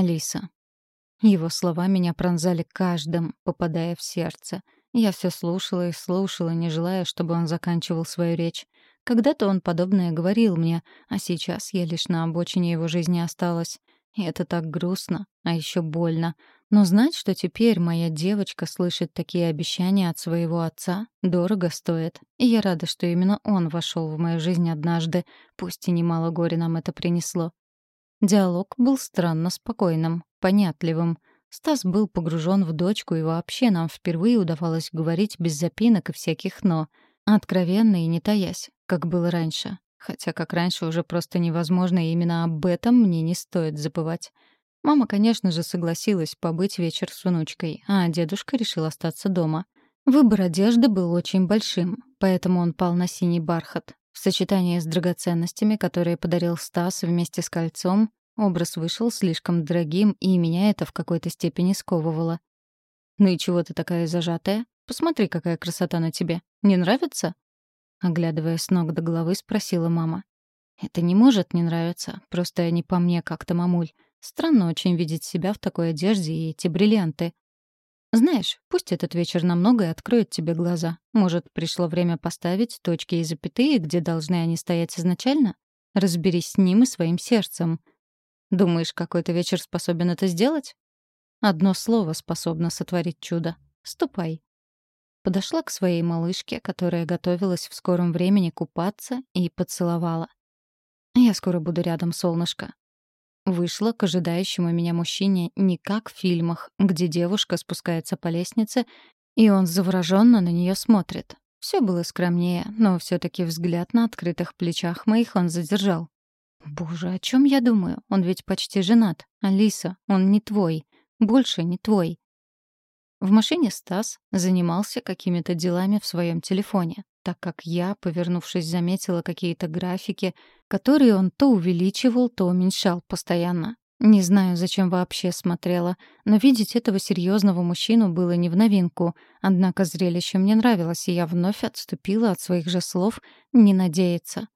Алиса. Его слова меня пронзали каждым, попадая в сердце. Я все слушала и слушала, не желая, чтобы он заканчивал свою речь. Когда-то он подобное говорил мне, а сейчас я лишь на обочине его жизни осталась. И это так грустно, а еще больно. Но знать, что теперь моя девочка слышит такие обещания от своего отца, дорого стоит. И я рада, что именно он вошел в мою жизнь однажды, пусть и немало горя нам это принесло. Диалог был странно спокойным, понятливым. Стас был погружен в дочку, и вообще нам впервые удавалось говорить без запинок и всяких «но», откровенно и не таясь, как было раньше. Хотя как раньше уже просто невозможно, и именно об этом мне не стоит забывать. Мама, конечно же, согласилась побыть вечер с внучкой, а дедушка решил остаться дома. Выбор одежды был очень большим, поэтому он пал на синий бархат. В сочетании с драгоценностями, которые подарил Стас вместе с кольцом, образ вышел слишком дорогим, и меня это в какой-то степени сковывало. «Ну и чего ты такая зажатая? Посмотри, какая красота на тебе. Не нравится?» Оглядывая с ног до головы, спросила мама. «Это не может не нравиться, просто не по мне как-то, мамуль. Странно очень видеть себя в такой одежде и эти бриллианты. Знаешь, пусть этот вечер на многое откроет тебе глаза. Может, пришло время поставить точки и запятые, где должны они стоять изначально? Разберись с ним и своим сердцем. Думаешь, какой-то вечер способен это сделать? Одно слово способно сотворить чудо. Ступай. Подошла к своей малышке, которая готовилась в скором времени купаться, и поцеловала. «Я скоро буду рядом, солнышко. Вышла к ожидающему меня мужчине не как в фильмах, где девушка спускается по лестнице, и он завороженно на нее смотрит. Все было скромнее, но все таки взгляд на открытых плечах моих он задержал. «Боже, о чем я думаю? Он ведь почти женат. Алиса, он не твой. Больше не твой». В машине Стас занимался какими-то делами в своем телефоне так как я, повернувшись, заметила какие-то графики, которые он то увеличивал, то уменьшал постоянно. Не знаю, зачем вообще смотрела, но видеть этого серьезного мужчину было не в новинку. Однако зрелище мне нравилось, и я вновь отступила от своих же слов «не надеяться».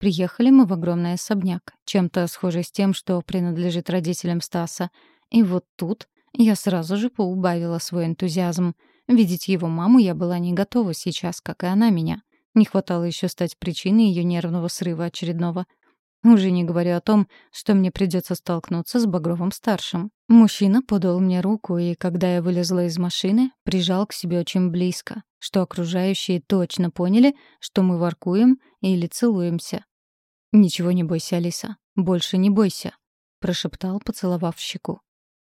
Приехали мы в огромный особняк, чем-то схожий с тем, что принадлежит родителям Стаса. И вот тут я сразу же поубавила свой энтузиазм — Видеть его маму я была не готова сейчас, как и она меня. Не хватало еще стать причиной ее нервного срыва очередного. Уже не говорю о том, что мне придется столкнуться с Багровым-старшим. Мужчина подал мне руку, и когда я вылезла из машины, прижал к себе очень близко, что окружающие точно поняли, что мы воркуем или целуемся. «Ничего не бойся, Алиса. Больше не бойся», — прошептал, поцеловав щеку.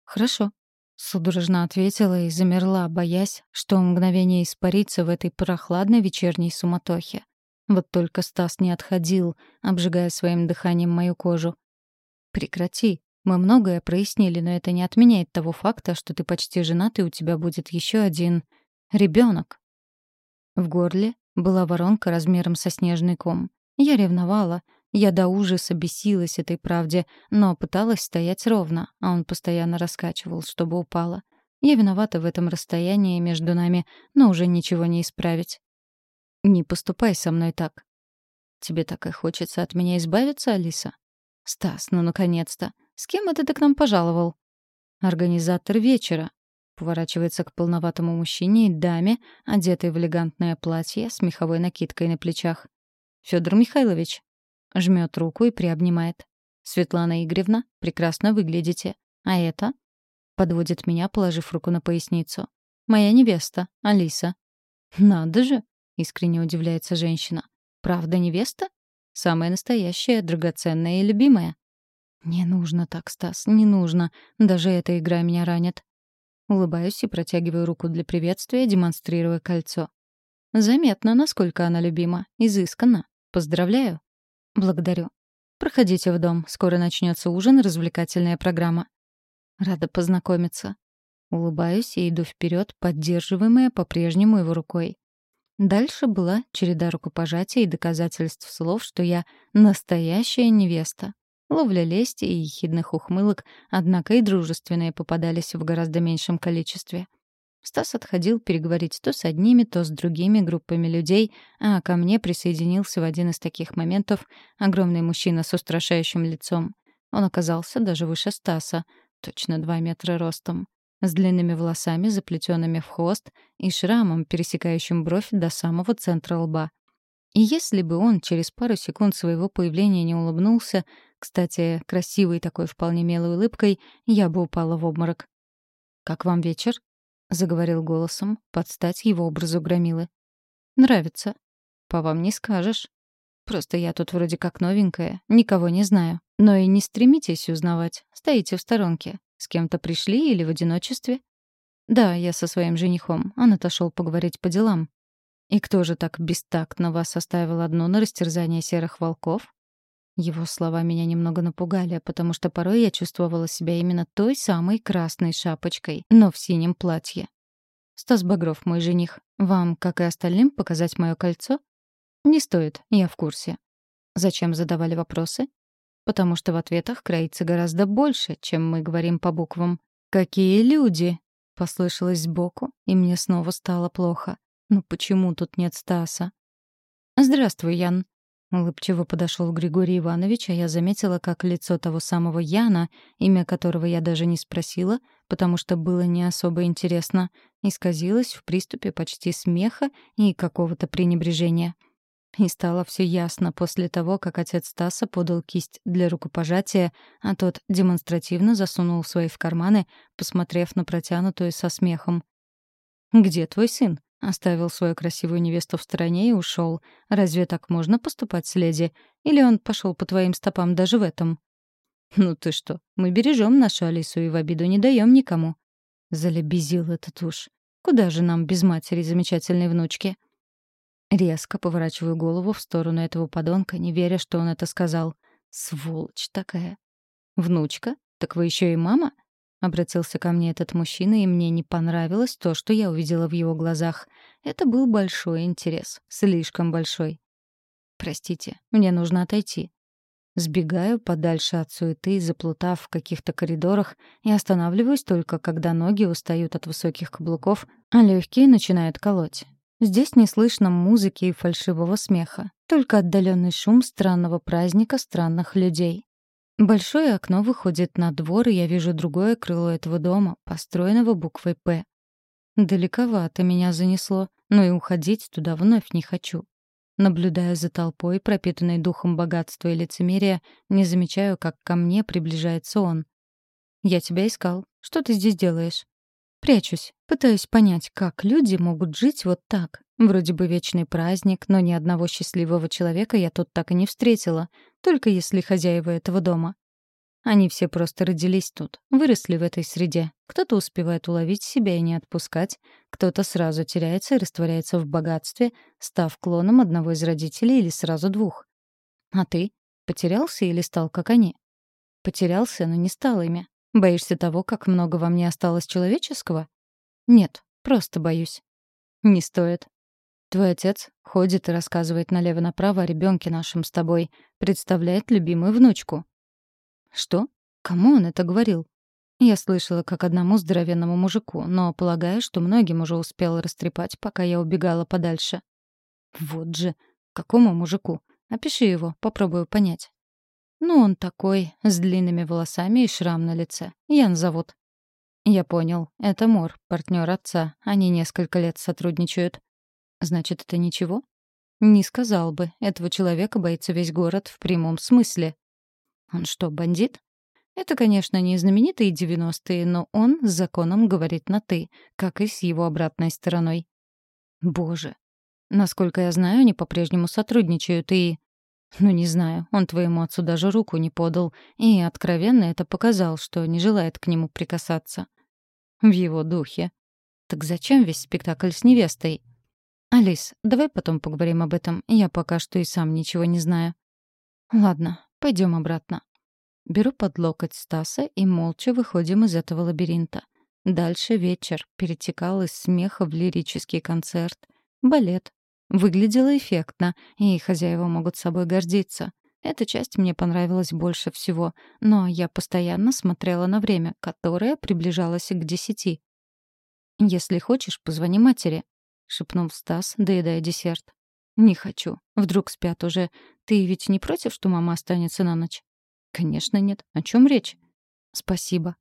«Хорошо», Судорожно ответила и замерла, боясь, что мгновение испарится в этой прохладной вечерней суматохе. Вот только Стас не отходил, обжигая своим дыханием мою кожу. «Прекрати. Мы многое прояснили, но это не отменяет того факта, что ты почти женат, и у тебя будет еще один... ребенок. В горле была воронка размером со снежный ком. Я ревновала, я до ужаса бесилась этой правде, но пыталась стоять ровно, а он постоянно раскачивал, чтобы упала. Я виновата в этом расстоянии между нами, но уже ничего не исправить. «Не поступай со мной так». «Тебе так и хочется от меня избавиться, Алиса?» «Стас, ну наконец-то! С кем это ты к нам пожаловал?» «Организатор вечера», поворачивается к полноватому мужчине и даме, одетой в элегантное платье с меховой накидкой на плечах. Федор Михайлович, Жмет руку и приобнимает. «Светлана Игоревна, прекрасно выглядите. А это?» Подводит меня, положив руку на поясницу. «Моя невеста, Алиса». «Надо же!» — искренне удивляется женщина. «Правда невеста? Самая настоящая, драгоценная и любимая». «Не нужно так, Стас, не нужно. Даже эта игра меня ранит». Улыбаюсь и протягиваю руку для приветствия, демонстрируя кольцо. Заметно, насколько она любима. Изысканно. Поздравляю. «Благодарю. Проходите в дом. Скоро начнется ужин развлекательная программа». «Рада познакомиться». Улыбаюсь и иду вперед, поддерживаемая по-прежнему его рукой. Дальше была череда рукопожатий и доказательств слов, что я настоящая невеста. Ловля лести и ехидных ухмылок, однако и дружественные попадались в гораздо меньшем количестве. Стас отходил переговорить то с одними, то с другими группами людей, а ко мне присоединился в один из таких моментов огромный мужчина с устрашающим лицом. Он оказался даже выше Стаса. точно два метра ростом, с длинными волосами, заплетенными в хвост, и шрамом, пересекающим бровь до самого центра лба. И если бы он через пару секунд своего появления не улыбнулся, кстати, красивой такой вполне милой улыбкой, я бы упала в обморок. «Как вам вечер?» — заговорил голосом, под стать его образу громилы. «Нравится. По вам не скажешь. Просто я тут вроде как новенькая, никого не знаю. Но и не стремитесь узнавать, стоите в сторонке. С кем-то пришли или в одиночестве?» «Да, я со своим женихом. Он отошел поговорить по делам. «И кто же так бестактно вас оставил одну на растерзание серых волков?» Его слова меня немного напугали, потому что порой я чувствовала себя именно той самой красной шапочкой, но в синем платье. «Стас Багров, мой жених. Вам, как и остальным, показать мое кольцо?» «Не стоит, я в курсе». «Зачем задавали вопросы?» «Потому что в ответах кроится гораздо больше, чем мы говорим по буквам». «Какие люди!» — послышалось сбоку, и мне снова стало плохо. Ну почему тут нет Стаса? «Здравствуй, Ян». Улыбчиво подошел Григорий Иванович, а я заметила, как лицо того самого Яна, имя которого я даже не спросила, потому что было не особо интересно, исказилось в приступе почти смеха и какого-то пренебрежения. И стало все ясно после того, как отец Стаса подал кисть для рукопожатия, а тот демонстративно засунул свои в карманы, посмотрев на протянутую со смехом. «Где твой сын?» Оставил свою красивую невесту в стороне и ушел. Разве так можно поступать с леди? Или он пошел по твоим стопам даже в этом? Ну ты что, мы бережем нашу Алису и в обиду не даем никому. Залебезил этот уж. Куда же нам без матери замечательной внучки? Резко поворачиваю голову в сторону этого подонка, не веря, что он это сказал. Сволочь такая. Внучка? Так вы еще и мама? Обратился ко мне этот мужчина, и мне не понравилось то, что я увидела в его глазах. Это был большой интерес. Слишком большой. «Простите, мне нужно отойти». Сбегаю подальше от суеты, заплутав в каких-то коридорах, и останавливаюсь только, когда ноги устают от высоких каблуков, а легкие начинают колоть. Здесь не слышно музыки и фальшивого смеха, только отдаленный шум странного праздника странных людей. Большое окно выходит на двор, и я вижу другое крыло этого дома, построенного буквой «П». Далековато меня занесло, но и уходить туда вновь не хочу. Наблюдая за толпой, пропитанной духом богатства и лицемерия, не замечаю, как ко мне приближается он. «Я тебя искал. Что ты здесь делаешь?» Прячусь, пытаюсь понять, как люди могут жить вот так. Вроде бы вечный праздник, но ни одного счастливого человека я тут так и не встретила, только если хозяева этого дома. Они все просто родились тут, выросли в этой среде. Кто-то успевает уловить себя и не отпускать, кто-то сразу теряется и растворяется в богатстве, став клоном одного из родителей или сразу двух. А ты? Потерялся или стал как они? Потерялся, но не стал ими. Боишься того, как много во мне осталось человеческого? Нет, просто боюсь. Не стоит. Твой отец ходит и рассказывает налево-направо о ребенке нашем с тобой, представляет любимую внучку. Что? Кому он это говорил? Я слышала, как одному здоровенному мужику, но полагаю, что многим уже успел растрепать, пока я убегала подальше. Вот же, какому мужику? Опиши его, попробую понять. Ну, он такой, с длинными волосами и шрам на лице. Ян зовут. Я понял. Это Мор, партнер отца. Они несколько лет сотрудничают. Значит, это ничего? Не сказал бы. Этого человека боится весь город в прямом смысле. Он что, бандит? Это, конечно, не знаменитые девяностые, но он с законом говорит на «ты», как и с его обратной стороной. Боже. Насколько я знаю, они по-прежнему сотрудничают и... Ну, не знаю, он твоему отцу даже руку не подал, и откровенно это показал, что не желает к нему прикасаться. В его духе. Так зачем весь спектакль с невестой? Алис, давай потом поговорим об этом, я пока что и сам ничего не знаю. Ладно, пойдем обратно. Беру под локоть Стаса и молча выходим из этого лабиринта. Дальше вечер перетекал из смеха в лирический концерт, балет, Выглядело эффектно, и хозяева могут собой гордиться. Эта часть мне понравилась больше всего, но я постоянно смотрела на время, которое приближалось к десяти. «Если хочешь, позвони матери», — шепнул Стас, доедая десерт. «Не хочу. Вдруг спят уже. Ты ведь не против, что мама останется на ночь?» «Конечно нет. О чем речь?» «Спасибо».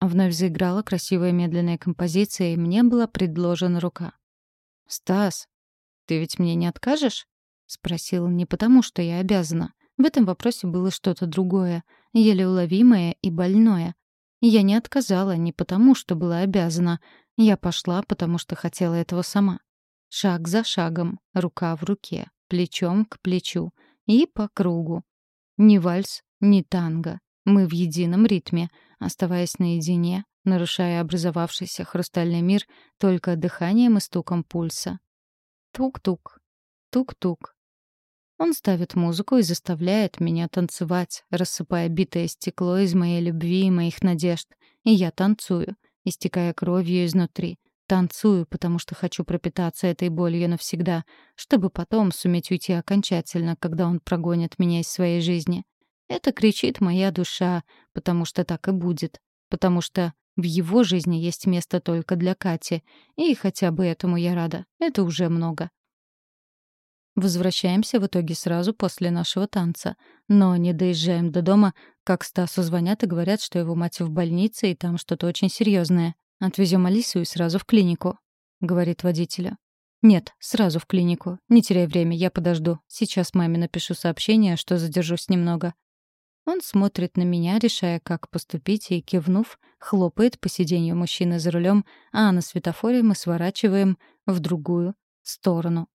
Вновь заиграла красивая медленная композиция, и мне была предложена рука. «Стас, ты ведь мне не откажешь?» — спросил не потому, что я обязана. В этом вопросе было что-то другое, еле уловимое и больное. Я не отказала не потому, что была обязана. Я пошла, потому что хотела этого сама. Шаг за шагом, рука в руке, плечом к плечу и по кругу. Ни вальс, ни танго. Мы в едином ритме, оставаясь наедине, нарушая образовавшийся хрустальный мир только дыханием и стуком пульса. Тук-тук, тук-тук, он ставит музыку и заставляет меня танцевать, рассыпая битое стекло из моей любви и моих надежд. И я танцую, истекая кровью изнутри. Танцую, потому что хочу пропитаться этой болью навсегда, чтобы потом суметь уйти окончательно, когда он прогонит меня из своей жизни. Это кричит моя душа, потому что так и будет. Потому что в его жизни есть место только для Кати. И хотя бы этому я рада. Это уже много. Возвращаемся в итоге сразу после нашего танца. Но не доезжаем до дома, как Стасу звонят и говорят, что его мать в больнице, и там что-то очень серьезное. Отвезем Алису и сразу в клинику», — говорит водителю. «Нет, сразу в клинику. Не теряй время, я подожду. Сейчас маме напишу сообщение, что задержусь немного». Он смотрит на меня, решая, как поступить, и, кивнув, хлопает по сиденью мужчины за рулем, а на светофоре мы сворачиваем в другую сторону.